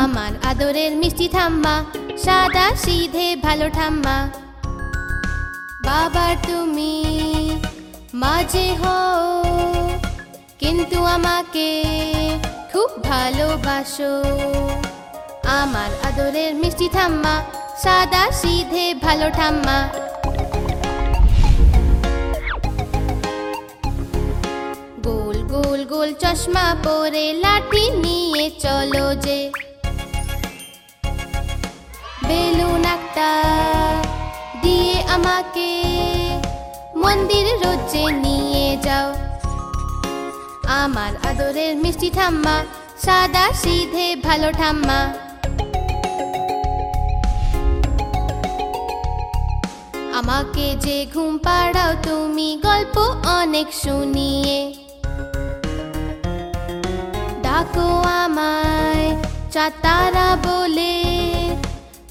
আমার আদরের মিষ্টি ঠাম্মা, সাদা সিধে ভালো ঠাম্মা। বাবার তুমি মাঝে হও, কিন্তু আমাকে খুব ভালোবাসো। আমার আদরের মিষ্টি ঠাম্মা, সাদা সিধে ভালো ঠাম্মা। গোল চশমা পরে লাঠি নিয়ে চলো যে। বেলুন একটা দিয়ে আমাকে মন্দির রোজে নিয়ে যাও। আমার আদরের মিষ্টি ঠাম্মা, সাদা সিধে ভালো ঠাম্মা। আমাকে যে ঘুম পাড়াও, তুমি গল্প অনেক শুনিয়ে ডাকো আমায়, চাতারা বলে।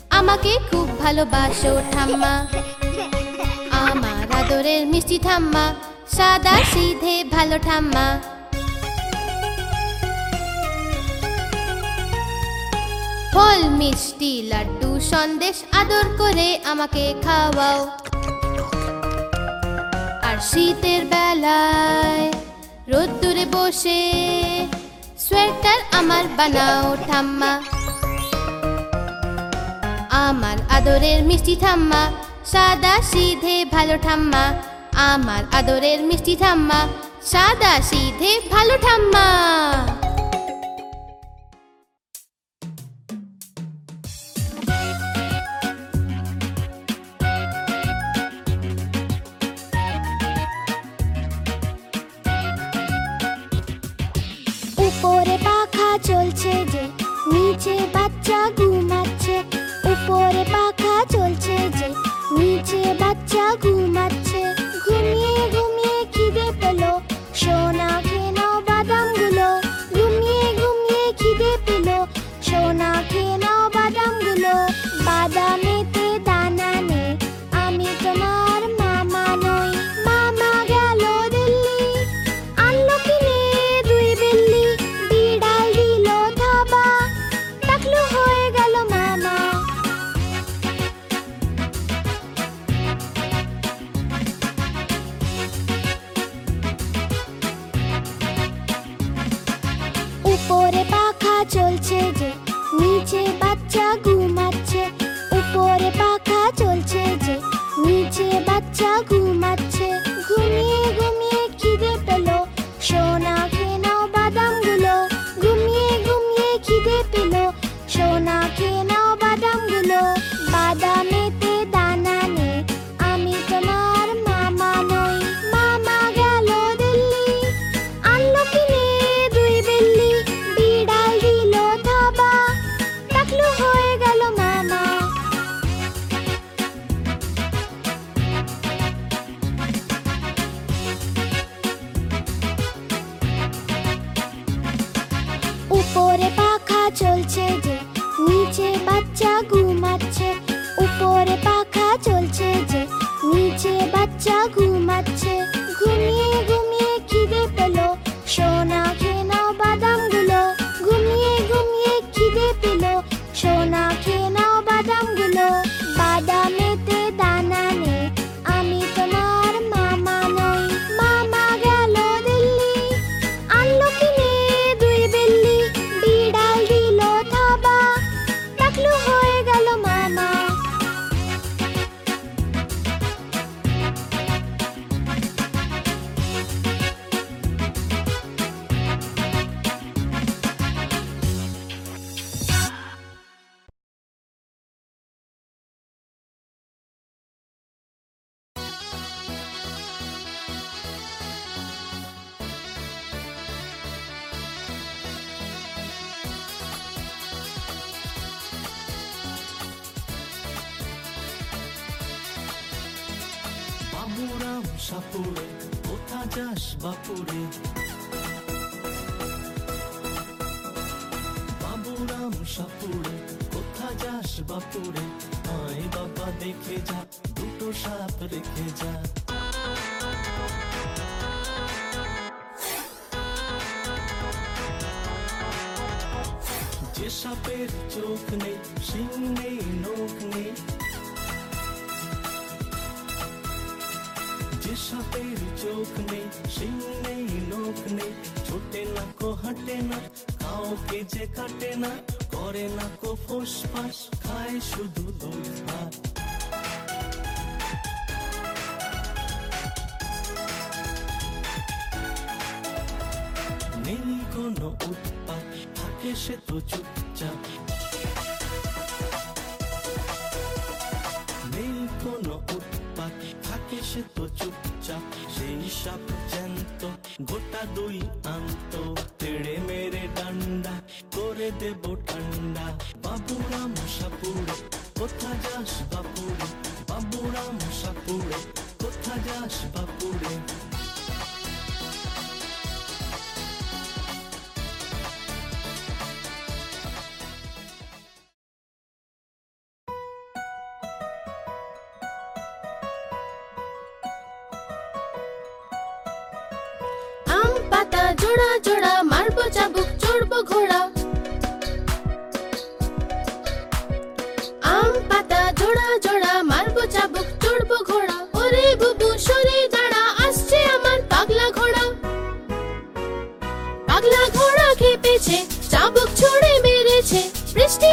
আমাকে খুব ভালোবাসো ঠাম্মা। আমার আদরের মিষ্টি ঠাম্মা, সাদা সিধে ভালো ঠাম্মা। ফল, মিষ্টি, লাড্ডু, সন্দেশ আদর করে আমাকে খাওয়াও। আর শীতের বেলায় রোদ্দুরে বসে সোয়েটার আমার বানাও ঠাম্মা। আমার আদরের মিষ্টি ঠাম্মা, সাদা সিধে ভালো ঠাম্মা। আমার আদরের মিষ্টি ঠাম্মা, সাদা সিধে ভালো ঠাম্মা। উপরে পাখা চলছে যে, নিচে বাচ্চা ঘুমাচ্ছে। উপরে পাখা চলছে যে, নিচে বাচ্চা ঘুমাচ্ছে। ঘুমিয়ে পড়ে কোথা যাস বাপুরে? বাবুরাম সাপুরে, কোথা যাস বাপুরে? আয় বাবা, দেখে যা, দুটো সাপ রেখে যা। যে সাপের চোখ নেই, সিং নেই, নোখ নেই সাপের চোখ নেই শিং নেই নখ নেই ছোটে না কো হাঁটে না কাউকে যে কাটে না করে না কো ফোস ফাস খায় শুধু দই ভাত নেই কোনো উৎপাত থাকে সে তো চুপচাপ নেই কোনো উৎপাত থাকে সে তো সেই সাপ জ্যান্ত গোটা দুই আন্ত তেড়ে মেরে ডান্ডা করে দেব ঠান্ডা বাবুরাম সাপুড়ে কোথা যাস বাপুড়ে বাবুরাম সাপুড়ে কোথা যাস বাপুড়ে ঘোড়া। আম, পাতা, জোড়া জোড়া, মারবো চাবুক, চড়বো ঘোড়া। ওরে বুবু, সরে দাঁড়া, আসছে আমার পাগলা ঘোড়া। পাগলা ঘোড়া খেপেছে, চাবুক ছুড়ে মেরেছে, বৃষ্টি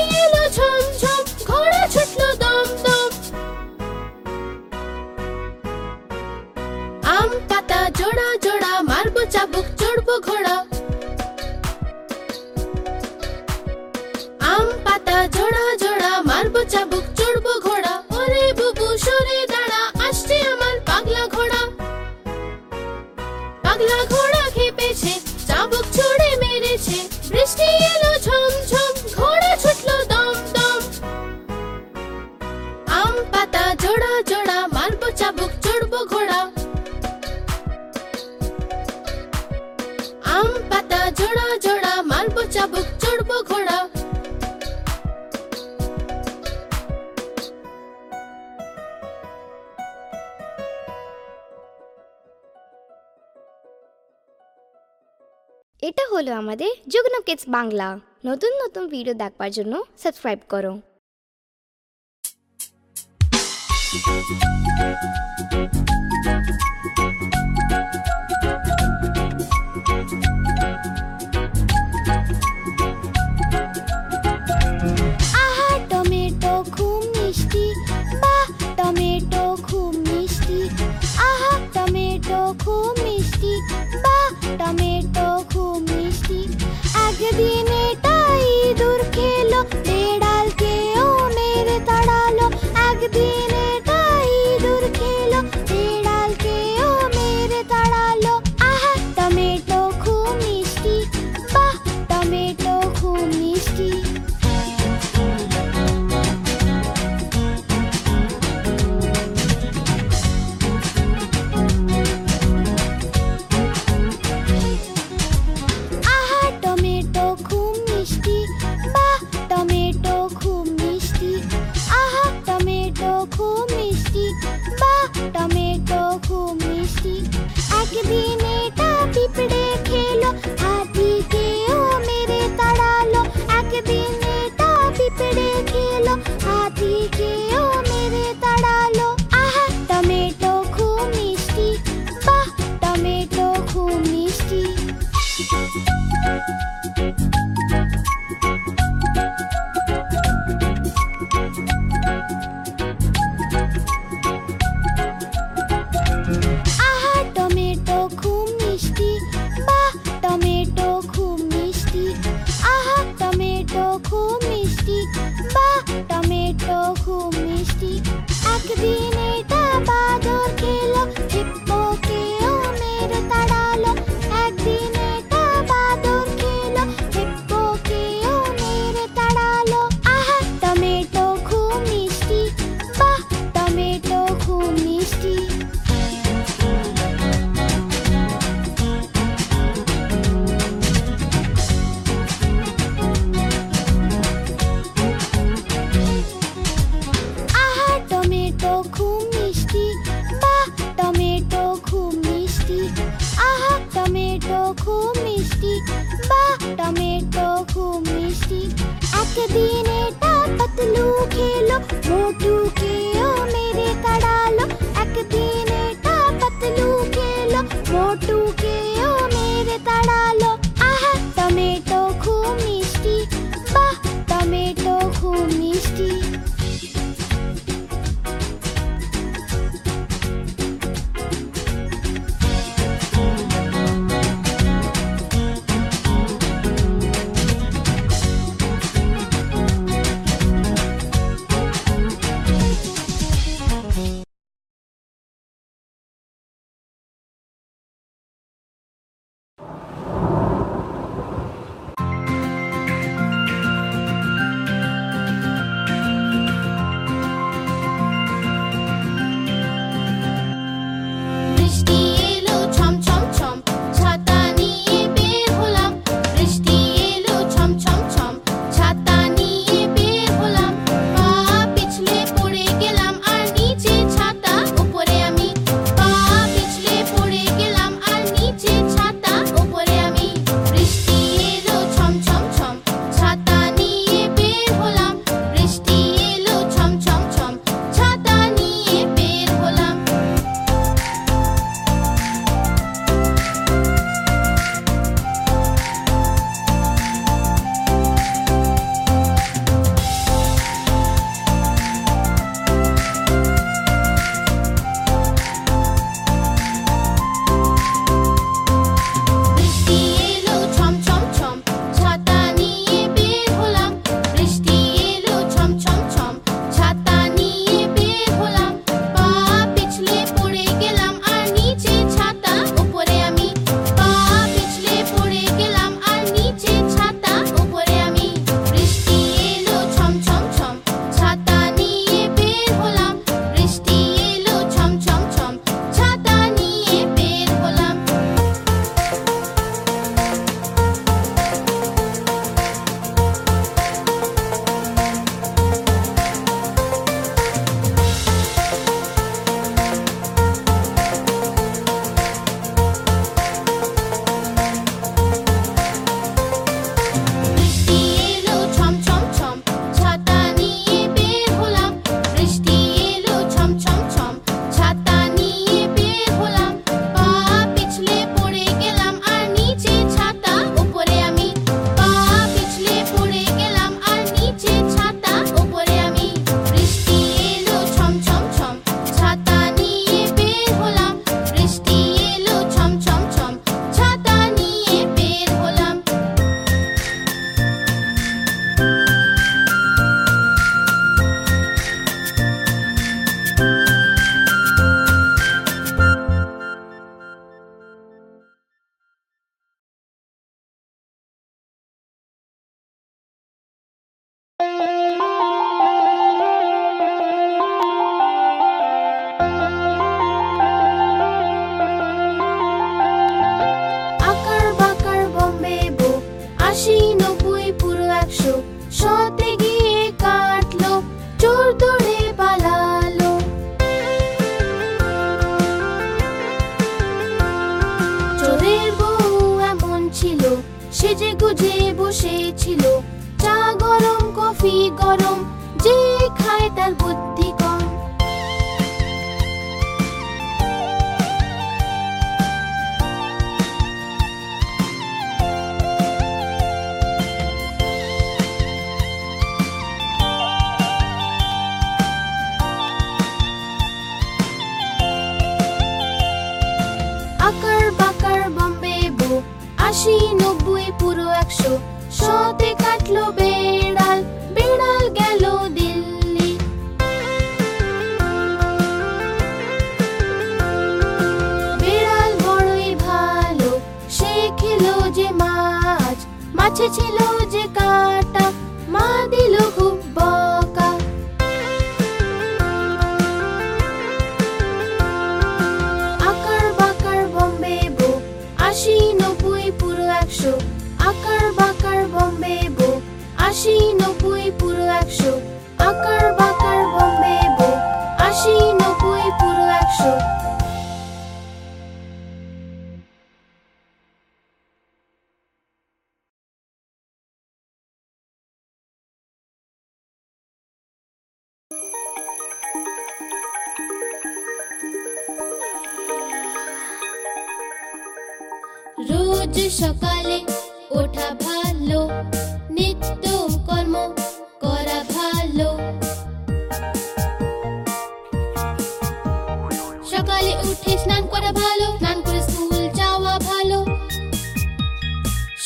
হলো আমাদের যুগ্ন কিডস বাংলা। নতুন নতুন ভিডিও দেখবার জন্য সাবস্ক্রাইব করো। টমেটো খুব মিষ্টি। টমেটো খুব মিষ্টি। আহা, টমেটো খুব মিষ্টি। বাহ টমেটো খুব মিষ্টি। একদিন এটা ইঁদুর খেলো বেড়ালকেও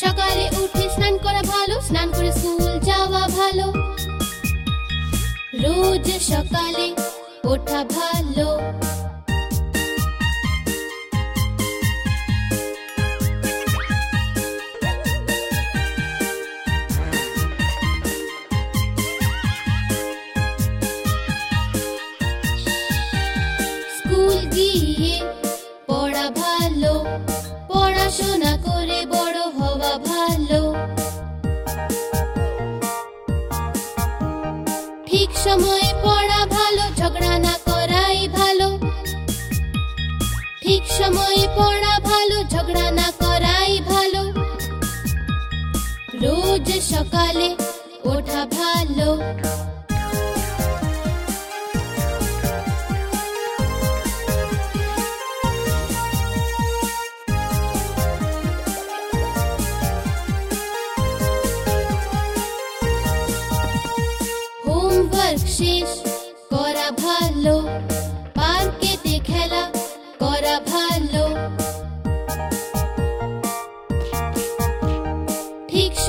সকালে উঠে স্নান করা ভালো স্নান করে স্কুল যাওয়া ভালো। রোজ সকালে ওঠা ভালো। সময় পড়া ভালো, ঝগড়া না করাই ভালো। ঠিক সময়ে পড়া ভালো, ঝগড়া না করাই ভালো। রোজ সকালে ওঠা ভালো।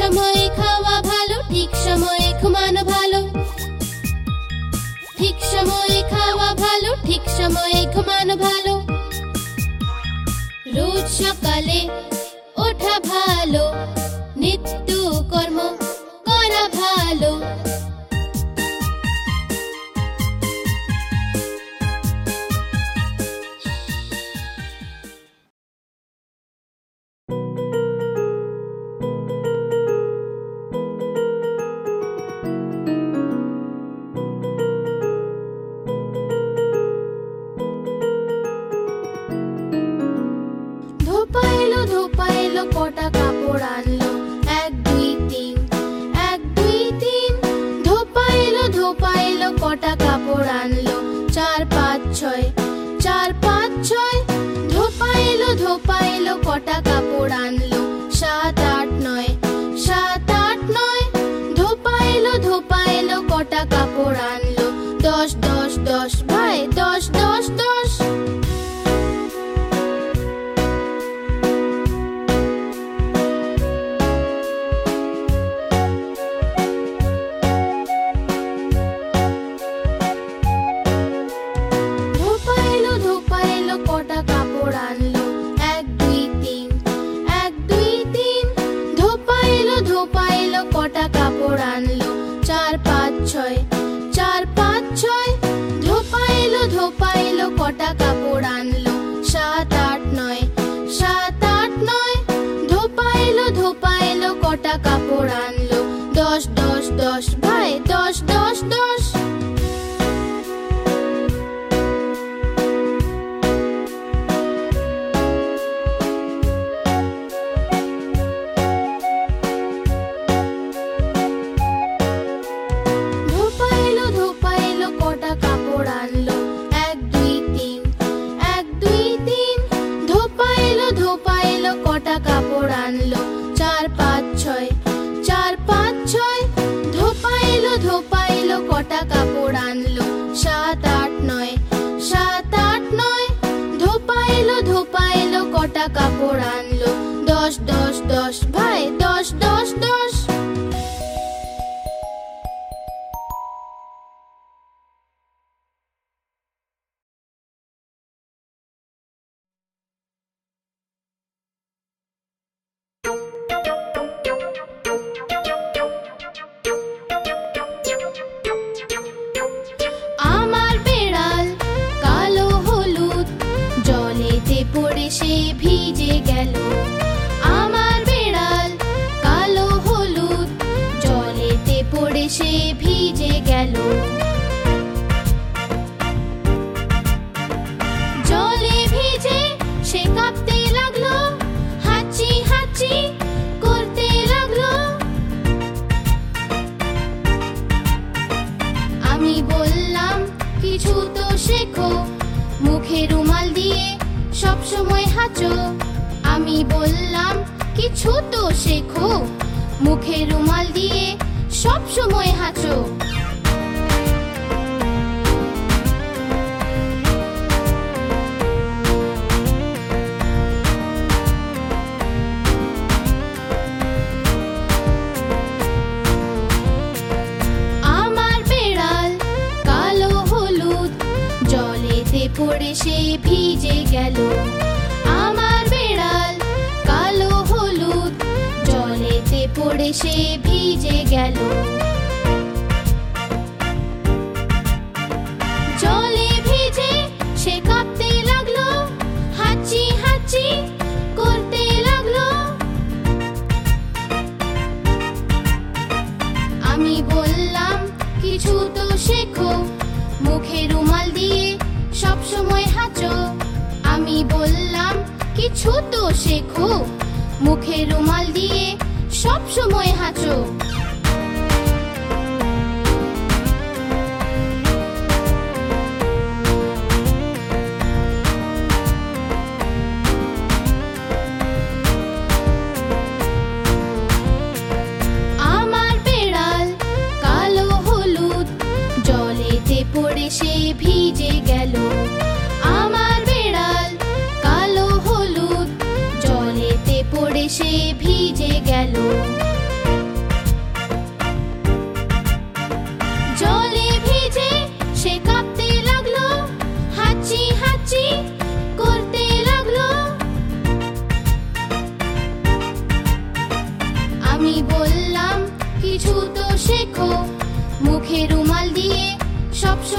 সময়ে খাওয়া ভালো, ঠিক সময়ে ঘুমানো ভালো। ঠিক সময়ে খাওয়া ভালো, ঠিক সময়ে ঘুমানো ভালো। রোজ সকালে ওঠা ভালো, নিত্য কর্ম করা ভালো। সব সময় হাঁচো। পড়ে সে ভিজে গেল।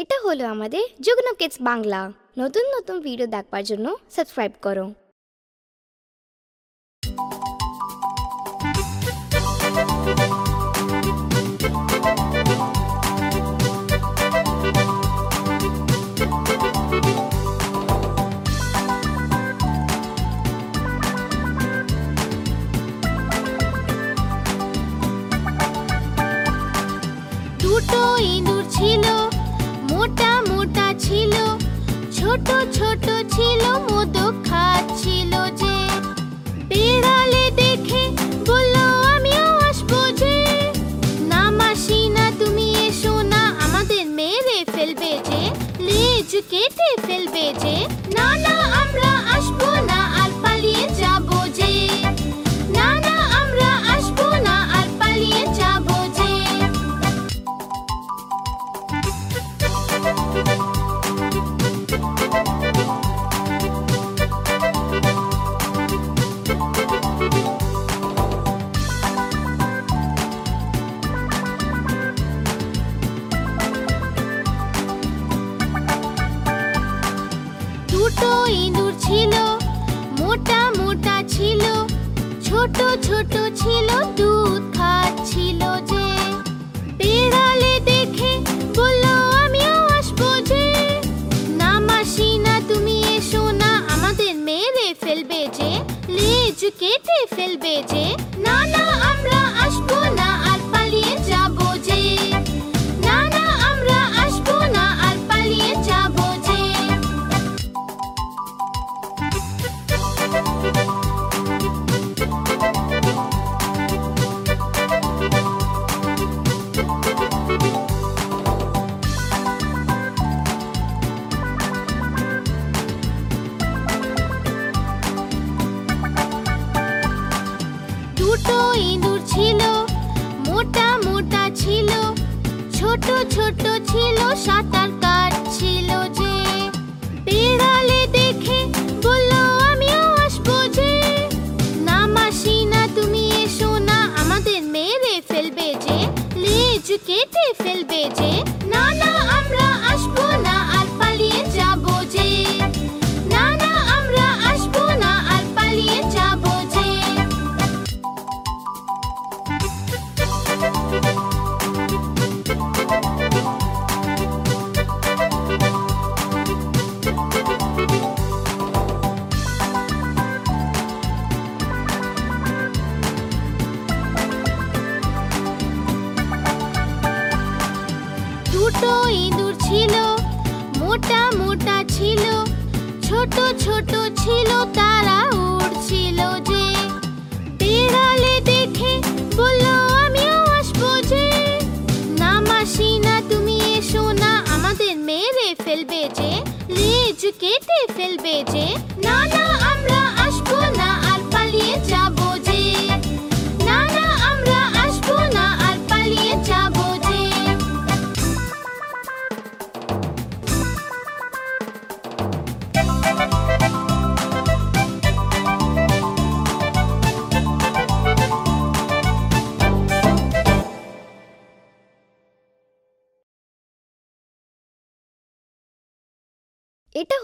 এটা হলো আমাদের যুগ্ন কিডস বাংলা। নতুন নতুন ভিডিও দেখবার জন্য সাবস্ক্রাইব করো। দুটো ইঁদুর ছিল ছোট ছোট ছিল, মধু খাচ্ছিল যে। বিড়ালে দেখে বলল, আমিও আসব যে। না মাসি, না তুমি এসো, না আমাদের মেরে ফেলবে যে, লেজ কেটে ফেলবে যে। gece ছোট ইঁদুর ছিল, মোটা মোটা ছিল, ছোট ছোট ছিল, তারা উড়ছিল যে। বিড়ালে দেখে বলল, আমিও আসব যে। না মাসি, না তুমি এসো, না আমাদের মেরে ফেলবে যে, লেজ কেটে ফেলবে যে। না না, আমরা আসব না।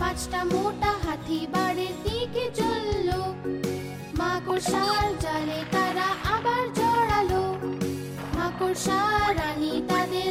পাঁচটা মোটা হাতি বাড়ির দিকে চলল। মাকড়সার জালে তারা আবার জড়ালো। মাকড়সা রানী তাদের